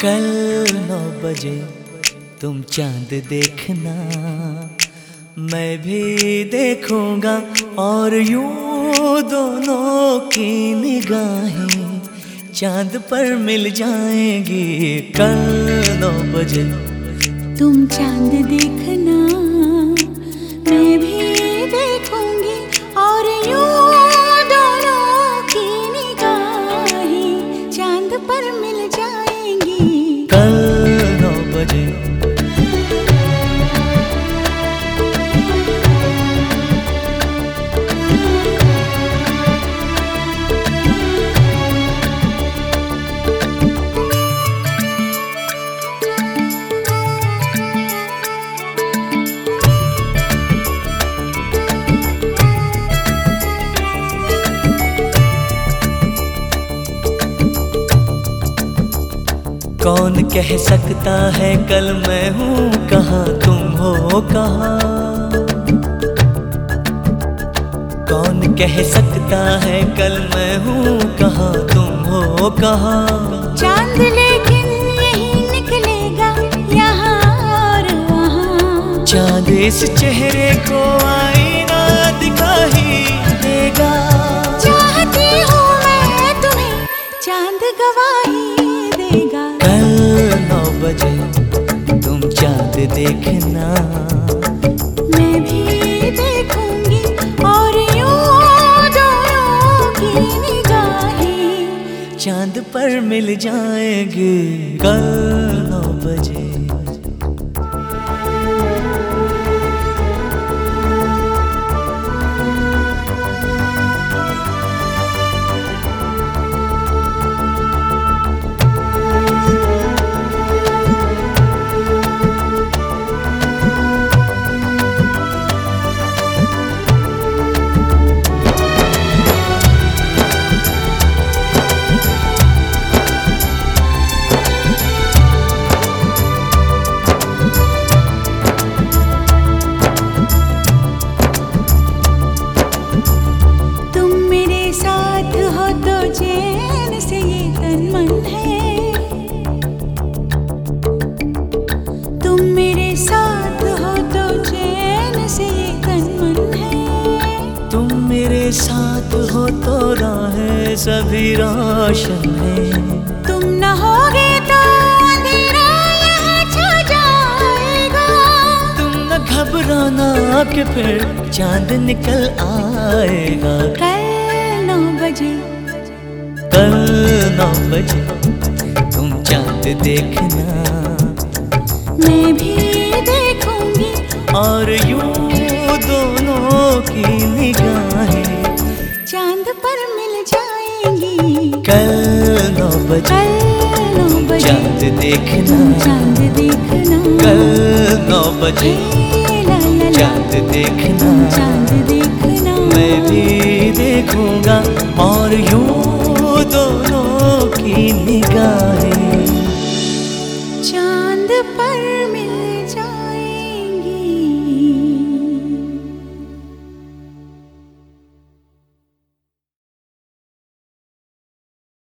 कल नौ बजे तुम चाँद देखना। मैं भी देखूँगा और यूँ दोनों की निगाहें चाँद पर मिल जाएँगी। कल नौ बजे तुम चाँद देखना। कौन कह सकता है कल मैं हूँ? कहाँ तुम हो कहाँ? कौन कह सकता है कल मैं हूँ? कहाँ तुम हो कहाँ? चाँद लेकिन यही निकलेगा यहाँ और वहाँ। चाँद इस चेहरे को आईना दिखा ही देगा। चाहती हूँ मैं तुम्हें चाँद गवाही देगा। बजे तुम चाँद देखना। मैं भी देखूँगी और की चाँद पर मिल जाएँगे कल नौ बजे। साथ हो तो राहें सभी रोशन। है तुम न होगे तो अंधेरा यहाँ छा जाएगा। तुम न घबराना कि फिर चाँद निकल आएगा। कल नौ बजे। कल नौ बजे तुम चाँद देखना। मैं भी देखूँगी। और यूँ दोनों की निगाहें। चाँद पर मिल जाएँगी। कल नौ बजे कल नौ बजे चाँद देखना। चाँद देखना कल नौ बजे चाँद देखना। चाँद देखना। मैं भी देखूँगा और यूँ